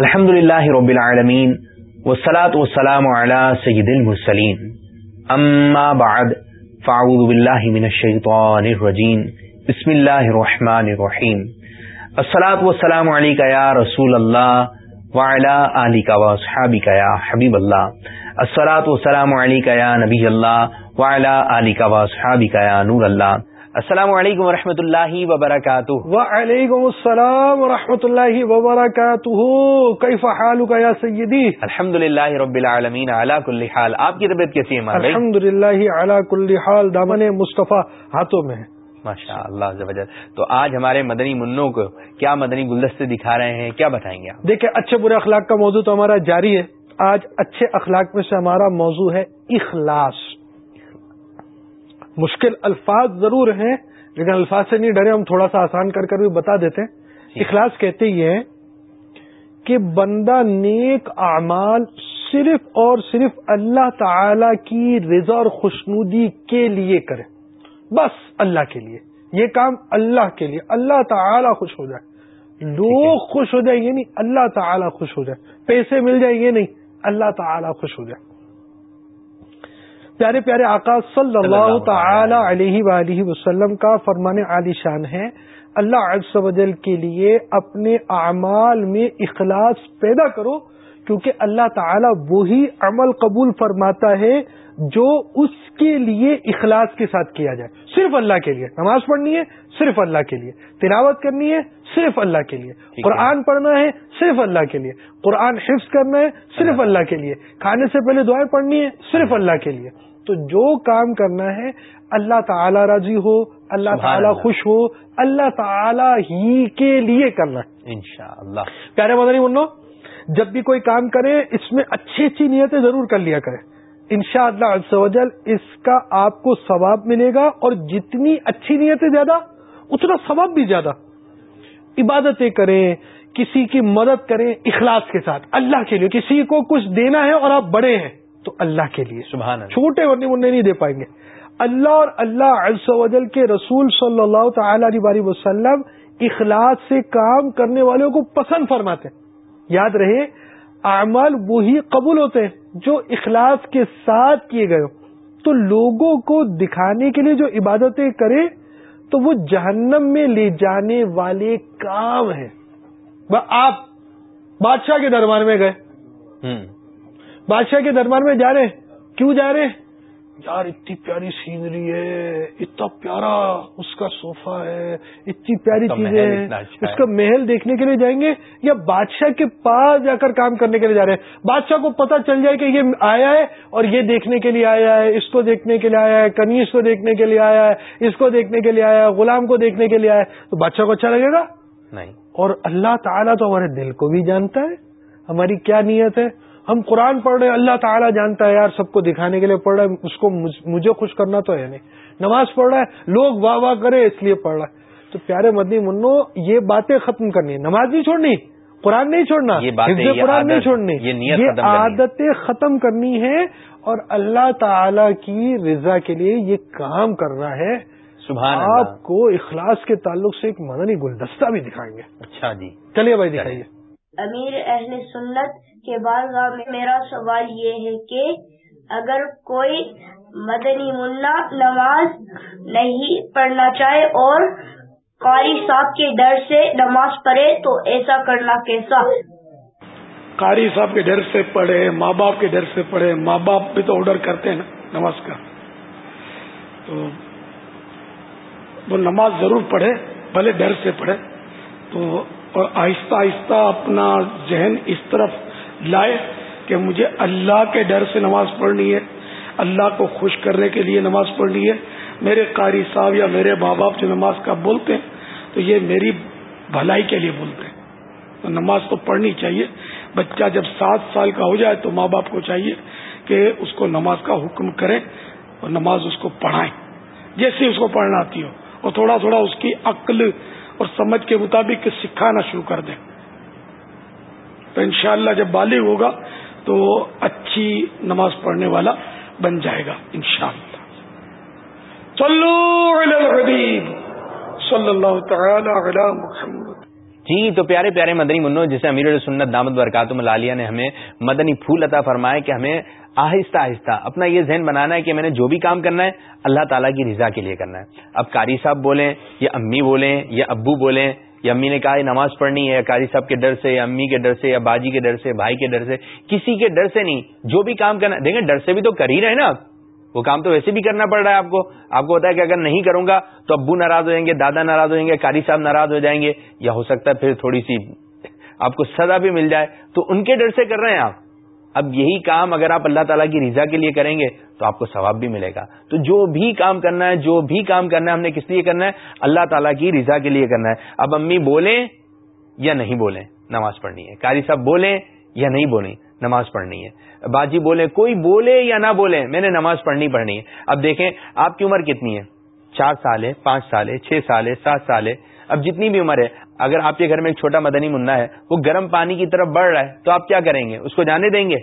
الحمد لله رب العالمين والصلاة والسلام على سيد المرسلين أما بعد، فاعوذ بالله من الشيطان الرجيم بسم الله الرحمن الرحيم الصلاة والسلام عليك يا رسول الله وعلى آلك وصحابك يا حبيب الله الصلاة والسلام عليك يا نبي الله وعلى آلك وصحابك يا نور الله السلام علیکم و اللہ وبرکاتہ۔ وعلیکم السلام و اللہ وبرکاتہ۔ کیف حالک یا سیدی؟ الحمد للہ رب العالمین علی کل حال۔ آپ کی طبیعت کیسی ہے الحمد للہ علی کل حال۔ دامن مصطفیٰ ہاتھوں میں ماشاء اللہ تو آج ہمارے مدنی منوں کو کیا مدنی گلدستے دکھا رہے ہیں کیا بتائیں گے آپ؟ دیکھیں اچھے برے اخلاق کا موضوع تو ہمارا جاری ہے۔ آج اچھے اخلاق میں سے ہمارا موضوع ہے اخلاص۔ مشکل الفاظ ضرور ہیں لیکن الفاظ سے نہیں ڈرے ہم تھوڑا سا آسان کر کر بھی بتا دیتے ہیں۔ جی۔ اخلاص کہتے یہ کہ بندہ نیک اعمال صرف اور صرف اللہ تعالی کی رضا اور خوشنودی کے لیے کرے۔ بس اللہ کے لیے۔ یہ کام اللہ کے لیے۔ اللہ تعالی خوش ہو جائے۔ لوگ خوش ہو جائیں یہ نہیں اللہ تعالی خوش ہو جائے۔ پیسے مل جائیں یہ نہیں۔ اللہ تعالی خوش ہو جائے۔ پیارے پیارے آقا صلی اللہ تعالی علیہ وآلہ وسلم کا فرمان عالی شان ہے۔ اللہ عز و جل کے لیے اپنے اعمال میں اخلاص پیدا کرو کیونکہ اللہ تعالی وہی عمل قبول فرماتا ہے جو اس کے لیے اخلاص کے ساتھ کیا جائے۔ صرف اللہ کے لیے۔ نماز پڑھنی ہے صرف اللہ کے لیے۔ تلاوت کرنی ہے صرف اللہ کے لیے۔ قرآن پڑھنا ہے صرف اللہ کے لیے۔ قرآن حفظ کرنا ہے صرف اللہ کے لیے۔ کھانے سے پہلے دعائیں پڑھنی ہے صرف اللہ کے لیے۔ تو جو کام کرنا ہے اللہ تعالی راضی ہو اللہ تعالی خوش ہو اللہ تعالی ہی کے لیے کرنا ہے۔ انشاءاللہ۔ پیارے مدنی منو جب بھی کوئی کام کرے اس میں اچھی اچھی نیتیں ضرور کر لیا کرے۔ ان شاء اللہ اس کا آپ کو ثواب ملے گا اور جتنی اچھی نیتیں زیادہ اتنا ثواب بھی زیادہ۔ عبادتیں کریں کسی کی مدد کریں اخلاص کے ساتھ اللہ کے لیے کسی کو کچھ دینا ہے اور آپ بڑے ہیں۔ تو اللہ کے لیے. سبحان چھوٹے ورنی منہ نہیں دے پائیں گے. اللہ اور اللہ عز و جل کے رسول صلی اللہ تعالی علیہ وسلم اخلاص سے کام کرنے والوں کو پسند فرماتے ہیں. یاد رہے اعمال وہی قبول ہوتے ہیں جو اخلاص کے ساتھ کیے گئے تو لوگوں کو دکھانے کے لیے جو عبادتیں کرے تو وہ جہنم میں لے جانے والے کام ہیں. آپ بادشاہ کے دربار میں گئے. بادشاہ کے دربار میں جا رہے کیوں جا رہے یار اتنی پیاری سینری ہے اتنا پیارا اس کا صوفہ ہے اتنی پیاری چیزیں اچھا اس کا محل دیکھنے کے لیے جائیں گے یا بادشاہ کے پاس جا کر کام کرنے کے لیے جا رہے ہیں؟ بادشاہ کو پتا چل جائے کہ یہ آیا ہے اور یہ دیکھنے کے لیے آیا ہے اس کو دیکھنے کے لیے آیا ہے کنیز کو دیکھنے کے لیے آیا ہے اس کو دیکھنے کے لیے آیا ہے غلام کو دیکھنے کے لیے آیا ہے۔ تو بادشاہ کو اچھا لگے گا؟ نہیں۔ اور اللہ تعالیٰ تو ہمارے دل کو بھی جانتا ہے ہماری کیا نیت ہے؟ ہم قرآن پڑھ رہے ہیں اللہ تعالیٰ جانتا ہے یار سب کو دکھانے کے لیے پڑھ رہا ہے اس کو مجھے خوش کرنا تو ہے نہیں۔ نماز پڑھ رہا ہے لوگ واہ واہ کرے اس لیے پڑھ رہا ہے۔ تو پیارے مدنی منو یہ باتیں ختم کرنی ہے۔ نماز نہیں چھوڑنی قرآن نہیں چھوڑنا قرآن نہیں چھوڑنی۔ یہ عادتیں ختم کرنی ہے اور اللہ تعالی کی رضا کے لیے یہ کام کر رہا ہے۔ سبحان آپ کو اخلاص کے تعلق سے ایک مدنی گلدستہ بھی دکھائیں گے۔ اچھا جی۔ چلیے بھائی دکھائیے۔ امیر اہل سنت کے بعد میرا سوال یہ ہے کہ اگر کوئی مدنی منا نماز نہیں پڑھنا چاہے اور قاری صاحب کے ڈر سے نماز پڑھے تو ایسا کرنا کیسا؟ قاری صاحب کے ڈر سے پڑھے، ماں باپ کے ڈر سے پڑھے، ماں باپ بھی تو آرڈر کرتے ہیں نا نماز کا۔ تو وہ نماز ضرور پڑھے، بھلے ڈر سے پڑھے۔ تو اور آہستہ آہستہ اپنا ذہن اس طرف لائے کہ مجھے اللہ کے ڈر سے نماز پڑھنی ہے، اللہ کو خوش کرنے کے لیے نماز پڑھنی ہے۔ میرے قاری صاحب یا میرے ماں باپ جو نماز کا بولتے ہیں، تو یہ میری بھلائی کے لیے بولتے ہیں۔ تو نماز تو پڑھنی چاہیے۔ بچہ جب سات سال کا ہو جائے تو ماں باپ کو چاہیے کہ اس کو نماز کا حکم کریں اور نماز اس کو پڑھائیں۔ جیسے اس کو پڑھنا آتی ہو اور تھوڑا تھوڑا اس کی عقل اور سمجھ کے مطابق سکھانا شروع کر دیں۔ تو انشاءاللہ جب بالغ ہوگا تو اچھی نماز پڑھنے والا بن جائے گا انشاءاللہ۔ چلو الحبیب۔ صلی اللہ تعالی علی محمد۔ جی تو پیارے پیارے مدنی منو جسے امیر سنت دامد برکاتم لالیہ نے ہمیں مدنی پھول عطا فرمایا کہ ہمیں آہستہ آہستہ اپنا یہ ذہن بنانا ہے کہ میں نے جو بھی کام کرنا ہے، اللہ تعالیٰ کی رضا کے لیے کرنا ہے۔ اب قاری صاحب بولیں یا امی بولیں یا ابو بولیں یا امی نے کہا یہ نماز پڑھنی ہے، یا قاری صاحب کے ڈر سے، یا امی کے ڈر سے، یا باجی کے ڈر سے بھائی کے ڈر سے، کسی کے ڈر سے نہیں، جو بھی کام کرنا دیکھیں، ڈر سے بھی تو کر ہی رہے نا وہ کام تو ویسے بھی کرنا پڑ رہا ہے آپ کو۔ آپ کو ہوتا ہے کہ اگر نہیں کروں گا تو ابو ناراض ہو جائیں گے، دادا ناراض ہو جائیں گے، قاری صاحب ناراض ہو جائیں گے، یا ہو سکتا ہے پھر تھوڑی سی آپ کو سزا بھی مل جائے۔ تو ان کے ڈر سے کر رہے ہیں آپ۔ اب یہی کام اگر آپ اللہ تعالیٰ کی رضا کے لیے کریں گے تو آپ کو ثواب بھی ملے گا۔ تو جو بھی کام کرنا ہے، جو بھی کام کرنا ہے، ہم نے کس لیے کرنا ہے؟ اللہ تعالیٰ کی رضا کے لیے کرنا ہے۔ اب امی بولیں یا نہیں بولیں؟ نماز پڑھنی ہے۔ قاری صاحب بولیں یا نہیں بولیں؟ نماز پڑھنی ہے۔ باجی بولے، کوئی بولے یا نہ بولے، میں نے نماز پڑھنی پڑھنی ہے۔ اب دیکھیں، آپ کی عمر کتنی ہے؟ چار سال ہے، پانچ سال ہے، چھ سال ہے، سات سال ہے۔ اب جتنی بھی عمر ہے، اگر آپ کے گھر میں ایک چھوٹا مدنی منا ہے، وہ گرم پانی کی طرف بڑھ رہا ہے، تو آپ کیا کریں گے؟ اس کو جانے دیں گے؟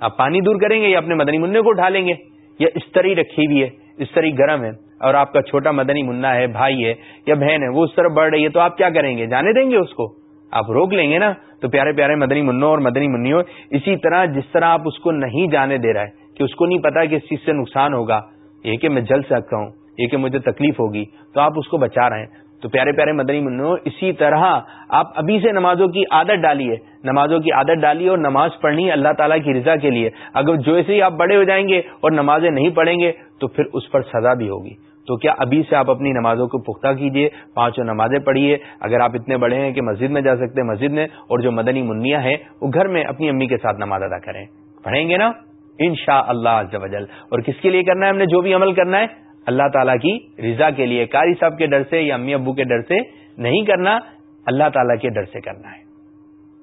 آپ پانی دور کریں گے یا اپنے مدنی منع کو اٹھا لیں گے؟ یا اس طرح رکھی ہوئی ہے اس طرح گرم ہے اور آپ کا چھوٹا مدنی منا ہے، بھائی ہے یا بہن ہے، وہ اس طرف بڑھ رہی ہے، تو آپ کیا کریں گے؟ جانے دیں گے اس کو؟ آپ روک لیں گے نا، تو پیارے پیارے مدنی منو اور مدنی منو اسی طرح جس طرح آپ اس کو نہیں جانے دے رہا ہے کہ اس کو نہیں پتا کہ اس چیز سے نقصان ہوگا، یہ کہ میں جل سکتا ہوں، یہ کہ مجھے تکلیف ہوگی، تو آپ اس کو بچا رہے ہیں۔ تو پیارے پیارے مدنی منو اسی طرح آپ ابھی سے نمازوں کی عادت ڈالیے، نمازوں کی عادت ڈالیے اور نماز پڑھنی اللہ تعالیٰ کی رضا کے لیے۔ اگر جو ایسے ہی آپ بڑے ہو جائیں گے اور نمازیں نہیں پڑھیں گے، تو پھر اس پر سزا بھی ہوگی۔ تو کیا ابھی سے آپ اپنی نمازوں کو پختہ کیجیے پانچوں نمازیں پڑھیے اگر آپ اتنے بڑے ہیں کہ مسجد میں جا سکتے ہیں مسجد میں اور جو مدنی منیا ہے وہ گھر میں اپنی امی کے ساتھ نماز ادا کریں۔ پڑھیں گے نا؟ ان شاء اللہ اور کس کے لیے کرنا ہے؟ ہم نے جو بھی عمل کرنا ہے اللہ تعالیٰ کی رضا کے لیے۔ کاری صاحب کے ڈر سے یا امی ابو کے ڈر سے نہیں کرنا اللہ تعالیٰ کے ڈر سے کرنا ہے۔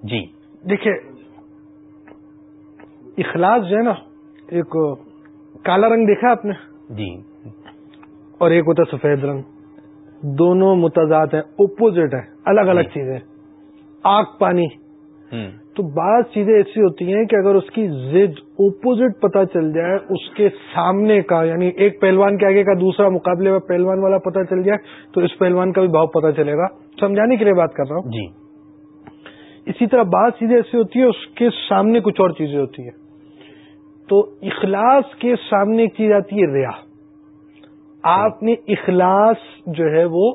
جی۔ دیکھیے اخلاص جو ہے نا ایک کالا رنگ دیکھا آپ نے؟ جی۔ اور ایک ہوتا ہے سفید رنگ۔ دونوں متضاد ہیں اپوزٹ ہیں الگ الگ جی۔ چیزیں۔ آگ پانی۔ تو بعض چیزیں ایسی ہوتی ہیں کہ اگر اس کی زد اپوزٹ پتا چل جائے اس کے سامنے کا یعنی ایک پہلوان کے آگے کا دوسرا مقابلے میں پہلوان والا پتا چل جائے تو اس پہلوان کا بھی بھاؤ پتا چلے گا۔ سمجھانے کے لیے بات کر رہا ہوں۔ جی۔ اسی طرح بعض چیزیں ایسی ہوتی ہیں اس کے سامنے کچھ اور چیزیں ہوتی ہیں۔ تو اخلاص کے سامنے ایک چیز آتی ہے ریا۔ آپ نے اخلاص جو ہے وہ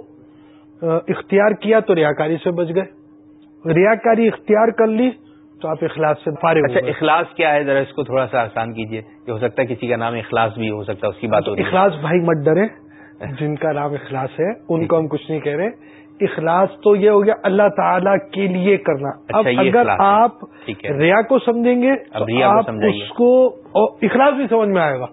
اختیار کیا تو ریاکاری سے بچ گئے۔ ریاکاری اختیار کر لی تو آپ اخلاص سے فارغ اچھا اخلاص کیا ہے؟ ذرا اس کو تھوڑا سا آسان کیجیے کہ ہو سکتا ہے کسی کا نام اخلاص بھی ہو سکتا ہے اس کی بات ہوتی اخلاص بھائی مت ڈرے جن کا نام اخلاص ہے ان کو ہم کچھ نہیں کہہ رہے۔ اخلاص تو یہ ہو گیا اللہ تعالی کے لیے کرنا۔ اچھا، اب اگر آپ ریا کو سمجھیں گے آپ اس کو اخلاص بھی سمجھ میں آئے گا۔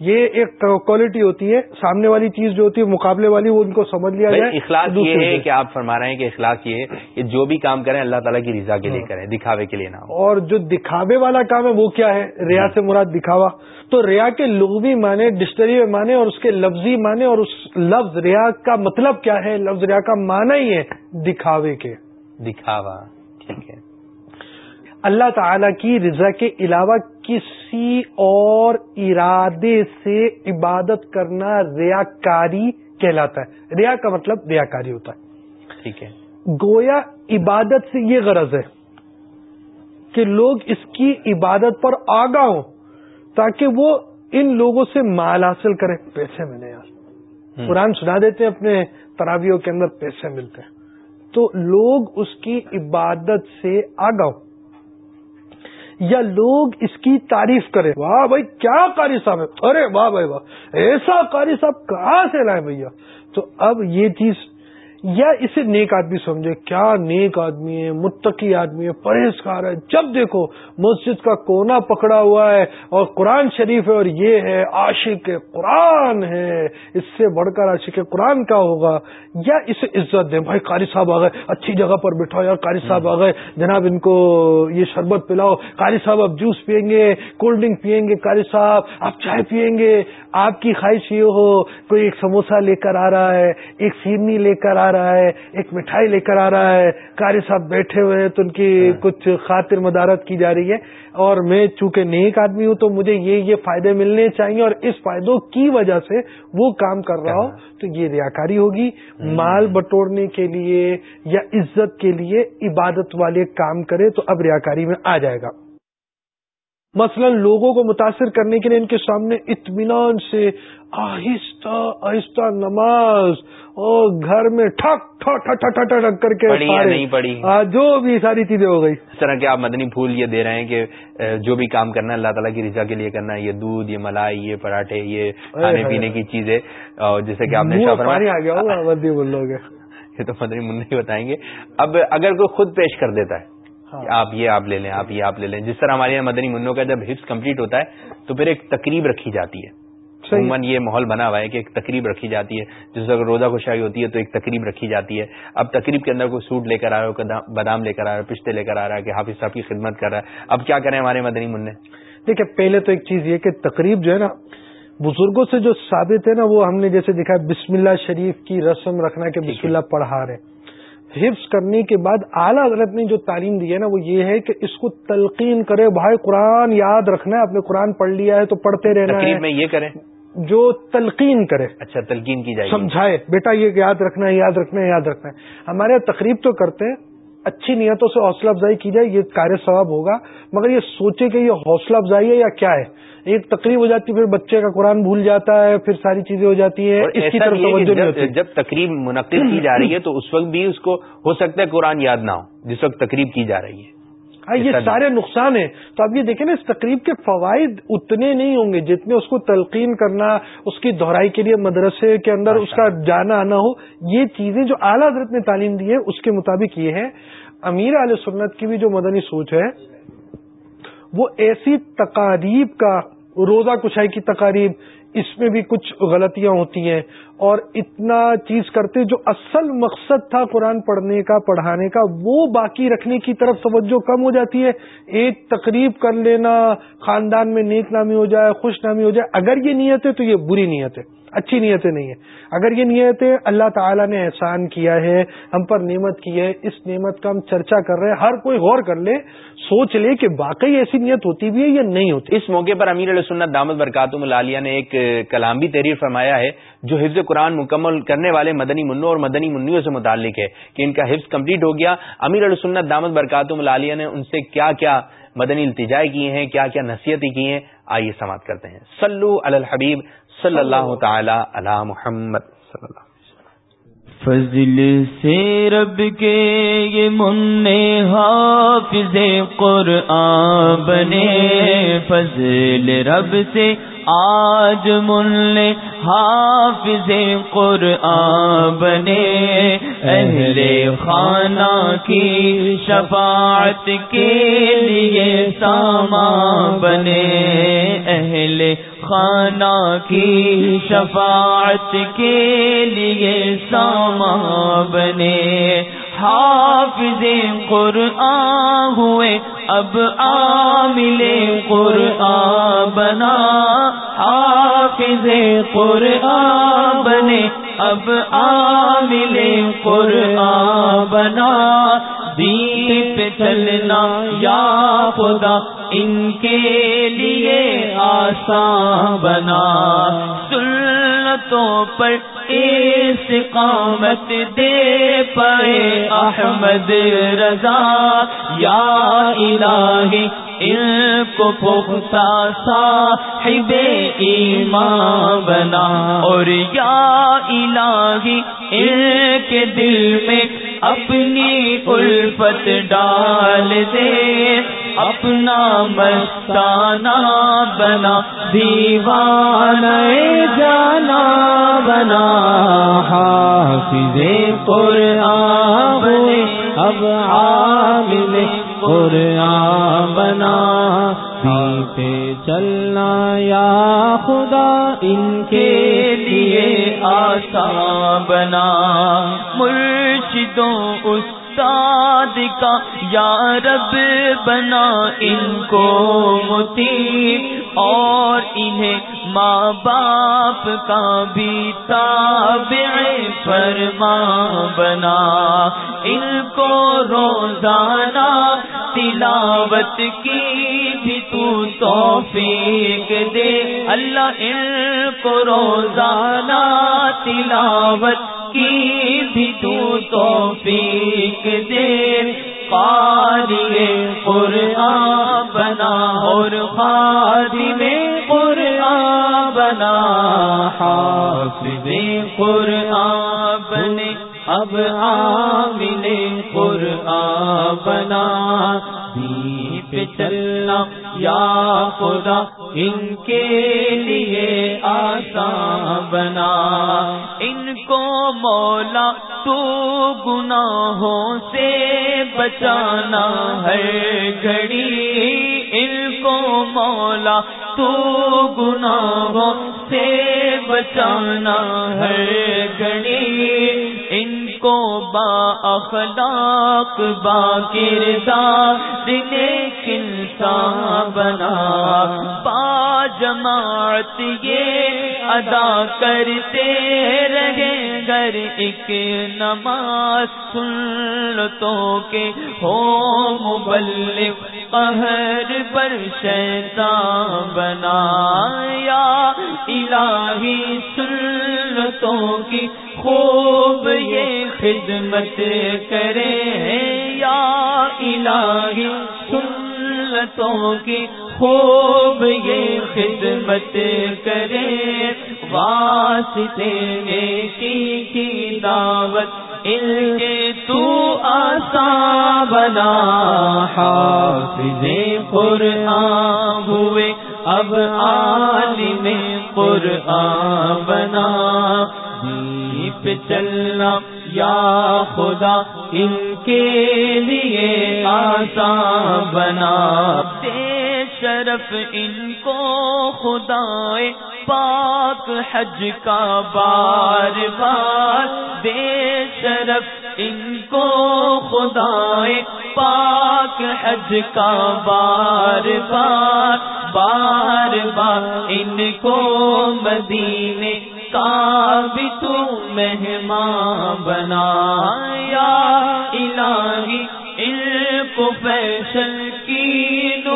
یہ ایک کوالٹی ہوتی ہے سامنے والی چیز جو ہوتی ہے مقابلے والی وہ ان کو سمجھ لیا جائے اخلاص یہ ہے کہ آپ فرما رہے ہیں کہ اخلاص یہ ہے کہ جو بھی کام کریں اللہ تعالیٰ کی رضا کے لیے ہاں۔ کریں دکھاوے کے لیے نہ اور جو دکھاوے والا کام ہے وہ کیا ہے؟ ریا سے مراد دکھاوا۔ تو ریا کے لغوی معنی ڈکشنری میں مانے اور اس کے لفظی معنی اور اس لفظ ریا کا مطلب کیا ہے؟ لفظ ریا کا معنی ہی ہے دکھاوے کے۔ دکھاوا ٹھیک ہے۔ اللہ تعالی کی رضا کے علاوہ کسی اور ارادے سے عبادت کرنا ریاکاری کہلاتا ہے۔ ریا کا مطلب ریاکاری ہوتا ہے۔ ٹھیک ہے۔ گویا عبادت سے یہ غرض ہے کہ لوگ اس کی عبادت پر آگاہ ہوں تاکہ وہ ان لوگوں سے مال حاصل کریں۔ پیسے ملے یار۔ قرآن سنا دیتے ہیں اپنے تراویوں کے اندر پیسے ملتے ہیں۔ تو لوگ اس کی عبادت سے آگاہ ہوں۔ یا لوگ اس کی تعریف کریں۔ واہ بھائی، کیا قاری صاحب ہے ارے واہ بھائی واہ، ایسا قاری صاحب کہاں سے لائے بھیا؟ تو اب یہ چیز یا اسے نیک آدمی سمجھے؟ کیا نیک آدمی ہے متقی آدمی ہے پرہیزگار ہے جب دیکھو مسجد کا کونا پکڑا ہوا ہے اور قرآن شریف ہے اور یہ ہے عاشق قرآن ہے۔ اس سے بڑھ کر عاشق قرآن کا ہوگا؟ یا اسے عزت دیں، بھائی قاری صاحب آ گئے، اچھی جگہ پر بٹھاؤ یار، قاری صاحب آ گئے، جناب ان کو یہ شربت پلاؤ۔ قاری صاحب اب جوس پیئیں گے، کولڈ ڈرنک پیئیں گے، قاری صاحب آپ چائے پیئیں گے۔ آپ کی خواہش یہ ہو، کوئی ایک سموسہ لے کر آ رہا ہے، ایک سیرنی لے کر آ رہا ہے ایک مٹھائی لے کر آ رہا ہے۔ قاری صاحب بیٹھے ہوئے ہیں تو ان کی ہاں۔ کچھ خاطر مدارت کی جا رہی ہے۔ اور میں چونکہ نیک آدمی ہوں تو مجھے یہ یہ فائدے ملنے چاہیے اور اس فائدوں کی وجہ سے وہ کام کر رہا ہو تو یہ ریاکاری ہوگی۔ مال بٹورنے کے لیے یا عزت کے لیے عبادت والے کام کرے تو اب ریاکاری میں آ جائے گا۔ مثلا لوگوں کو متاثر کرنے کے لیے ان کے سامنے اطمینان سے آہستہ آہستہ نماز اور گھر میں ٹھک ٹھک ٹھک ٹھک ٹھک ٹھک کر کے نہیں پڑھی؟ جو بھی ساری چیزیں ہو گئی۔ اس طرح کے آپ مدنی پھول یہ دے رہے ہیں کہ جو بھی کام کرنا ہے اللہ تعالیٰ کی رضا کے لیے کرنا ہے۔ یہ دودھ یہ ملائی یہ پراٹھے یہ کھانے پینے کی چیزیں۔ جیسے کہ آپ نے پانی آ گیا ہوگا مدنی بول لوگ یہ تو مدنی من ہی بتائیں گے۔ اب اگر کوئی خود پیش کر دیتا ہے ہاں۔ آپ یہ آپ لے لیں آپ یہ آپ لے لیں۔ جس طرح ہمارے یہاں مدنی منوں کا جب حفظ کمپلیٹ ہوتا ہے تو پھر ایک تقریب رکھی جاتی ہے۔ عموماً یہ ماحول بنا ہوا ہے کہ ایک تقریب رکھی جاتی ہے۔ جس اگر روزہ خوشائی ہوتی ہے تو ایک تقریب رکھی جاتی ہے۔ اب تقریب کے اندر کوئی سوٹ لے کر آ رہا ہے بادام لے کر آ رہا ہے پشتے لے کر آ رہا ہے کہ حافظ صاحب کی خدمت کر رہا ہے۔ اب کیا کریں ہمارے مدنی منع دیکھیں پہلے تو ایک چیز یہ کہ تقریب جو ہے نا بزرگوں سے جو ثابت ہے نا وہ ہم نے جیسے دیکھا بسم اللہ شریف کی رسم رکھنا کہ بسم اللہ پڑھا رہے۔ حفظ کرنے کے بعد اعلیٰ حضرت نے جو تعلیم دی ہے نا وہ یہ ہے کہ اس کو تلقین کرے بھائی قرآن یاد رکھنا ہے اپنے قرآن پڑھ لیا ہے تو پڑھتے رہنا ہے۔ میں یہ کریں۔ جو تلقین کرے۔ اچھا تلقین کی جائے سمجھائے بیٹا یہ یاد رکھنا ہے یاد رکھنا ہے یاد رکھنا ہے۔ ہمارے تقریب تو کرتے ہیں اچھی نیتوں سے حوصلہ افزائی کی جائے یہ کار ثواب ہوگا۔ مگر یہ سوچے کہ یہ حوصلہ افزائی ہے یا کیا ہے؟ ایک تقریب ہو جاتی ہے پھر بچے کا قرآن بھول جاتا ہے پھر ساری چیزیں ہو جاتی ہیں۔ اس کی طرف توجہ نہیں ہوتی۔ جب تقریب منعقد کی جا رہی ہے تو اس وقت بھی اس کو ہو سکتا ہے قرآن یاد نہ ہو جس وقت تقریب کی جا رہی ہے۔ یہ سارے نقصان ہیں۔ تو اب یہ دیکھیں نا اس تقریب کے فوائد اتنے نہیں ہوں گے جتنے اس کو تلقین کرنا اس کی دہرائی کے لیے مدرسے کے اندر اس کا جانا آنا ہو۔ یہ چیزیں جو اعلیٰ حضرت نے تعلیم دی ہے اس کے مطابق یہ ہے امیر علیہ سنت کی بھی جو مدنی سوچ ہے وہ ایسی تقاریب کا روزہ کشائی کی تقاریب، اس میں بھی کچھ غلطیاں ہوتی ہیں۔ اور اتنا چیز کرتے جو اصل مقصد تھا قرآن پڑھنے کا، پڑھانے کا، وہ باقی رکھنے کی طرف توجہ کم ہو جاتی ہے۔ ایک تقریب کر لینا، خاندان میں نیک نامی ہو جائے، خوش نامی ہو جائے، اگر یہ نیت ہے تو یہ بری نیت ہے اچھی نیتیں نہیں ہیں۔ اگر یہ نیتیں اللہ تعالیٰ نے احسان کیا ہے، ہم پر نعمت کی ہے، اس نعمت کا ہم چرچا کر رہے ہیں، ہر کوئی غور کر لے، سوچ لے کہ واقعی ایسی نیت ہوتی بھی ہے یا نہیں ہوتی۔ اس موقع پر امیر علیہ سنت دامد برکاتم العالیہ نے ایک کلام بھی تحریر فرمایا ہے، جو حفظ قرآن مکمل کرنے والے مدنی منوں اور مدنی منوں سے متعلق ہے، کہ ان کا حفظ کمپلیٹ ہو گیا۔ امیر علیہ سنت دامد برکاتم العالیہ نے ان سے کیا کیا مدنی التجائے کیے ہیں، کیا کیا نصیحتیں کی ہیں؟ آئیے سماعت کرتے ہیں۔ سلو الحبیب صلی اللہ تعالی علی محمد صلی اللہ فضل سے رب کے یہ من حافظ قرآن بنے۔ فضل رب سے آج مل حافظ قرآن بنے۔ اہل خانہ کی شفاعت کے لیے ساما بنے۔ اہل خانہ کی شفاعت کے لیے ساما بنے۔ حافظ قرآن ہوئے، اب عامل قرآن بنا۔ حافظ قرآن بنے، اب عامل قرآن بنا۔ دیپ چلنا یا خدا، ان کے آسان بنا سنتوں پر استقامت دے پائے احمد رضا۔ یا الہی، ان کو پختہ صاحب ایمان بنا۔ اور یا الہی، ان کے دل میں اپنی الفت ڈال دے۔ اپنا مستانہ بنا دیوان جانا بنا۔ حافظ قرآن بنے اب عامل قرآن بنا۔ پیتے چلنا یا خدا، ان کے لیے آسان بنا۔ مرشدوں، استاد کا یا رب بنا ان کو متی اور انہیں ماں باپ کا بھی تابع فرما بنا ان کو روزانہ تلاوت کی بھی تو توفیق دے۔ اللہ ان کو روزانہ تلاوت کی بھی تو توفیق دے۔ قاری قرآن بنا اور خادم قرآن بنا، حافظ قرآن بنے، اب عامل قرآن بنا۔ پہ چلنا یا خدا، ان ان کو مولا تو گناہوں سے بچانا ہے گھڑی۔ ان کو مولا تو گناہوں سے بچانا ہے گھڑی۔ ان کو با اخلاق، با کردار انسان بنا۔ با جماعت یہ ادا کرتے رہے گر ایک نماز سنتوں کے ہو مبلغ قہر پر شیطان بنا یا الہی سنتوں کی خوب یہ خدمت کرے یا الہی سنتوں کی خوب یہ خدمت کرے واسطے نیکی کی دعوت، ان کے تو آسان بنا، حافظ قرآن ہوئے، اب عالم قرآن بنا پہ چلنا، یا خدا، ان کے دے شرف ان کو خدا پاک حج کا بار بار دے شرف ان کو خدا پاک حج کا بار بار بار بار ان کو مدینے کا بھی تو مہمان بنا یا الہی ان کو فیشن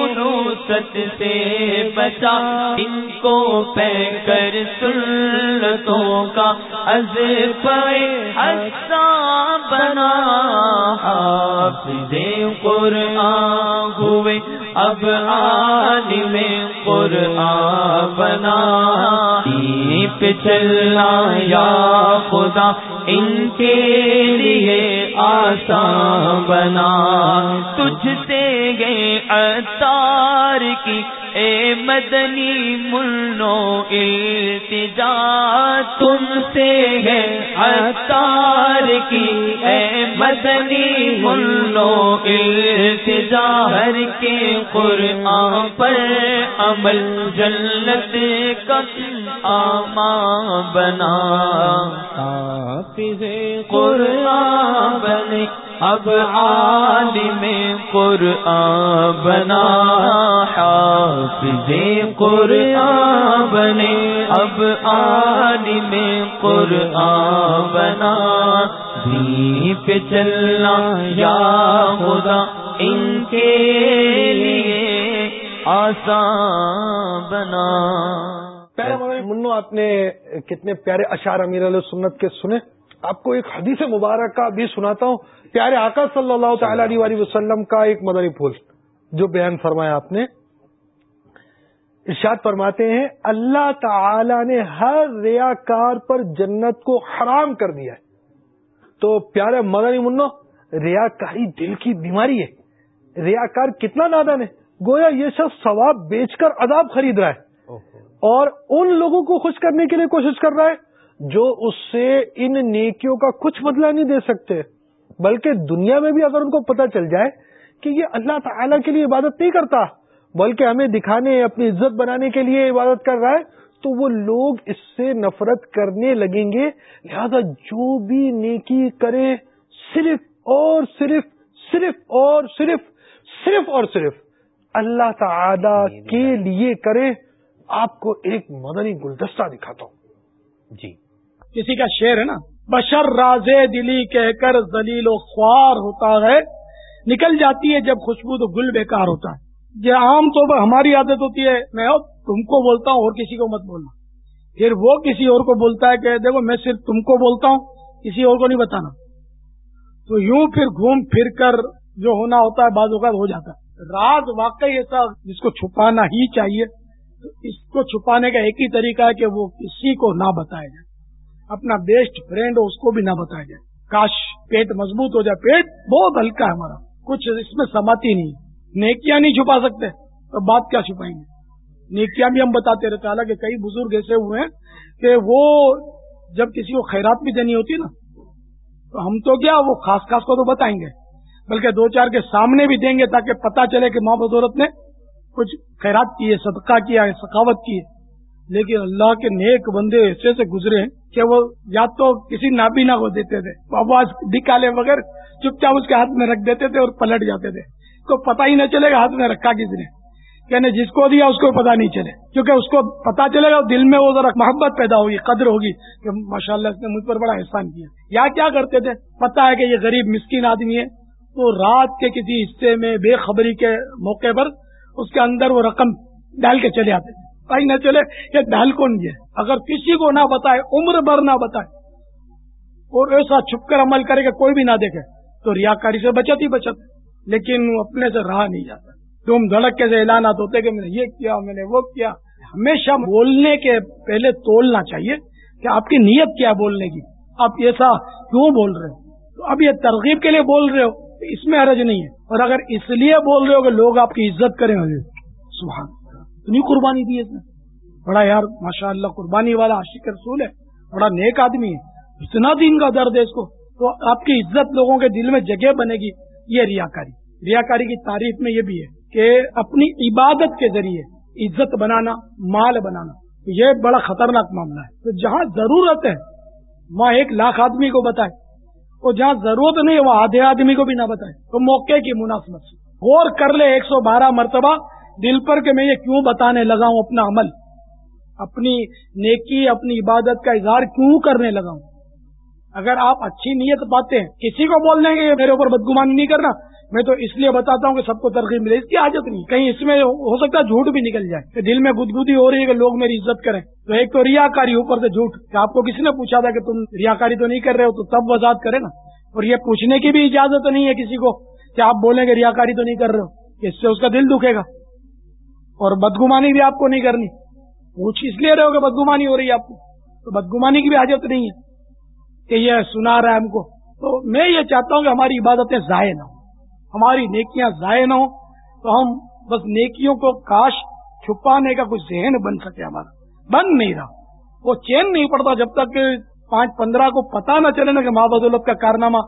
کی نوست سے بچا۔ ان کو پہ کر سنتوں کا از پہ حصہ بنا۔ حافظ قرآن ہوئے۔ اب عالم قرآن بنا۔ پہ چلنا یا خدا، ان کے لیے آسان بنا۔ تجھ سے گئے اتار کی۔ اے مدنی منو التجا۔ تم سے ہے اتار کی۔ اے مدنی منو التجا۔ ہر کے قرآن پر عمل جنت کا آما بنا۔ اب عالم قرآن بنا، حافظ قرآن بنے۔ اب عالم قرآن بنا بھی پہ چلنا یا خدا، ان کے لیے آسان بنا۔ منو، آپ نے کتنے پیارے اشار امیر علیہ سنت کے سنے؟ آپ کو ایک حدیث مبارکہ بھی سناتا ہوں۔ پیارے آقا صلی اللہ تعالی علیہ وسلم کا ایک مدنی پھول جو بیان فرمایا آپ نے۔ ارشاد فرماتے ہیں اللہ تعالی نے ہر ریاکار پر جنت کو حرام کر دیا ہے۔ تو پیارے مدنی منو ریاکاری دل کی بیماری ہے۔ ریاکار کتنا نادان ہے۔ گویا یہ سب ثواب بیچ کر عذاب خرید رہا ہے۔ اور ان لوگوں کو خوش کرنے کے لیے کوشش کر رہا ہے۔ جو اس سے ان نیکیوں کا کچھ بدلہ نہیں دے سکتے بلکہ دنیا میں بھی اگر ان کو پتہ چل جائے کہ یہ اللہ تعالی کے لیے عبادت نہیں کرتا بلکہ ہمیں دکھانے اپنی عزت بنانے کے لیے عبادت کر رہا ہے تو وہ لوگ اس سے نفرت کرنے لگیں گے۔ لہذا جو بھی نیکی کرے صرف اور صرف صرف اور صرف صرف اور صرف اللہ تعالی کے لیے کرے آپ کو ایک مدنی گلدستہ دکھاتا ہوں۔ جی۔ کسی کا شعر ہے نا، بشر راز دلی کہہ کر ذلیل و خوار ہوتا ہے، نکل جاتی ہے جب خوشبو تو گل بیکار ہوتا ہے۔ یہ عام طور پر ہماری عادت ہوتی ہے، میں تم کو بولتا ہوں اور کسی کو مت بولنا۔ پھر وہ کسی اور کو بولتا ہے کہ دیکھو میں صرف تم کو بولتا ہوں، کسی اور کو نہیں بتانا۔ تو یوں پھر گھوم پھر کر جو ہونا ہوتا ہے، بعض اوقات ہو جاتا ہے۔ راز واقعی ایسا جس کو چھپانا ہی چاہیے، تو اس کو چھپانے کا ایک ہی طریقہ ہے کہ وہ کسی کو نہ بتایا جائے۔ اپنا بیسٹ فرینڈ ہو، اس کو بھی نہ بتایا جائے۔ کاش پیٹ مضبوط ہو جائے۔ پیٹ بہت ہلکا ہے ہمارا۔ کچھ اس میں سماتی نہیں نیکیاں نہیں چھپا سکتے۔ تو بات کیا چھپائیں گے نیکیاں بھی ہم بتاتے رہتے حالانکہ کئی بزرگ ایسے ہوئے ہیں کہ وہ جب کسی کو خیرات بھی دینی ہوتی نا، تو ہم تو کیا، وہ خاص خاص کو تو بتائیں گے۔ بلکہ دو چار کے سامنے بھی دیں گے تاکہ پتہ چلے کہ ماں بدولت نے کچھ خیرات کی ہے، صدقہ کیا ہے، سخاوت کی ہے۔ لیکن اللہ کے نیک بندے ایسے سے گزرے ہیں کہ وہ یا تو کسی نابینا کو دیتے تھے آواز نکالے بغیر چپ چاپ اس کے ہاتھ میں رکھ دیتے تھے اور پلٹ جاتے تھے۔ تو پتہ ہی نہ چلے گا ہاتھ میں رکھا کس نے۔ یعنی جس کو دیا اس کو پتا نہیں چلے۔ کیونکہ اس کو پتا چلے گا، دل میں وہ ذرا محبت پیدا ہوگی، قدر ہوگی کہ ماشاء اللہ اس نے مجھ پر بڑا احسان کیا۔ یا کیا کرتے تھے؟ پتا ہے کہ یہ غریب مسکین آدمی ہے۔ تو رات کے کسی حصے میں بے خبری کے موقع پر اس کے اندر وہ رقم ڈال کے چلے آتے تھے۔ نہ چلے، یہ ڈال کون یہ اگر کسی کو نہ بتائے، عمر بھر نہ بتائے، اور ایسا چھپ کر عمل کرے کہ کوئی بھی نہ دیکھے، تو ریاکاری سے بچت ہی بچت لیکن اپنے سے رہا نہیں جاتا۔ تم دھڑکے سے اعلانات ہوتے کہ میں نے یہ کیا، میں نے وہ کیا۔ ہمیشہ بولنے کے پہلے تولنا چاہیے کہ آپ کی نیت کیا بولنے کی۔ آپ ایسا کیوں بول رہے ہو؟ تو اب یہ ترغیب کے لیے بول رہے ہو، اس میں حرج نہیں ہے۔ اور اگر اس لیے بول رہے ہو کہ لوگ آپ کی عزت کریں سبحان اتنی قربانی دی اس نے۔ بڑا یار ماشاء اللہ قربانی والا، عاشق رسول ہے۔ بڑا نیک آدمی ہے۔ اتنا دین کا درد ہے اس کو۔ تو آپ کی عزت لوگوں کے دل میں جگہ بنے گی۔ یہ ریاکاری۔ ریاکاری کی تعریف میں یہ بھی ہے کہ اپنی عبادت کے ذریعے عزت بنانا، مال بنانا یہ بڑا خطرناک معاملہ ہے۔ تو جہاں ضرورت ہے، وہاں ایک لاکھ آدمی کو بتائے۔ اور جہاں ضرورت نہیں ہے وہ آدھے آدمی کو بھی نہ بتائے۔ تو موقع کی مناسبت سے۔ غور کر لے، ایک سو بارہ مرتبہ دل پر کہ میں یہ کیوں بتانے لگا ہوں اپنا عمل؟ اپنی نیکی، اپنی عبادت کا اظہار کیوں کرنے لگا ہوں؟ اگر آپ اچھی نیت پاتے ہیں، کسی کو بول دیں گے میرے اوپر بدگمانی نہیں کرنا، میں تو اس لیے بتاتا ہوں کہ سب کو ترغیب ملے، اس کی حاجت نہیں۔ کہیں اس میں ہو سکتا ہے جھوٹ بھی نکل جائے، کہ دل میں گدگدی ہو رہی ہے کہ لوگ میری عزت کریں۔ تو ایک تو ریا کاری اوپر سے جھوٹ، کہ آپ کو کسی نے پوچھا تھا کہ تم ریا کاری تو نہیں کر رہے ہو، تو تب وضاحت کرے نا۔ اور یہ پوچھنے کی بھی اجازت نہیں ہے کسی کو کہ آپ بولیں گے ریا کاری تو نہیں کر رہے ہو اس سے اس کا دل دکھے گا۔ اور بدگمانی بھی آپ کو نہیں کرنی۔ پوچھ اس لیے رہے ہو کہ بدگمانی ہو رہی ہے آپ کو۔ تو بدگمانی کی بھی حاجت نہیں ہے کہ یہ سنا رہا ہے ہم کو۔ تو میں یہ چاہتا ہوں کہ ہماری عبادتیں ضائع نہ ہوں۔ ہماری نیکیاں ضائع نہ ہوں۔ تو ہم بس نیکیوں کو کاش چھپانے کا کچھ ذہن بن سکے ہمارا۔ بن نہیں رہا۔ وہ چین نہیں پڑتا جب تک پانچ پندرہ کو پتا نہ چلے نا کہ ماں بدولت کا کارنامہ۔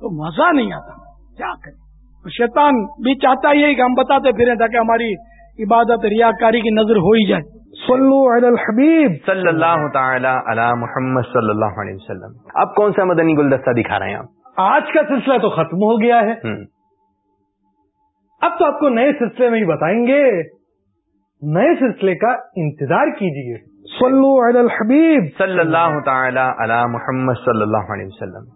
تو مزہ نہیں آتا۔ کیا کریں؟ شیطان بھی چاہتا ہی کہ ہم بتاتے پھریں تاکہ ہماری عبادت ریاکاری کی نظر ہو ہی جائے۔ صلو علی الحبیب۔ صلی اللہ تعالی علی محمد صلی اللہ علیہ وسلم۔ اب کون سا مدنی گلدستہ دکھا رہے ہیں آپ؟ آج کا سلسلہ تو ختم ہو گیا ہے۔ اب تو آپ کو نئے سلسلے میں ہی بتائیں گے۔ نئے سلسلے کا انتظار کیجیے۔ صلو علی الحبیب۔ صلی اللہ تعالی علی محمد صلی اللہ علیہ وسلم۔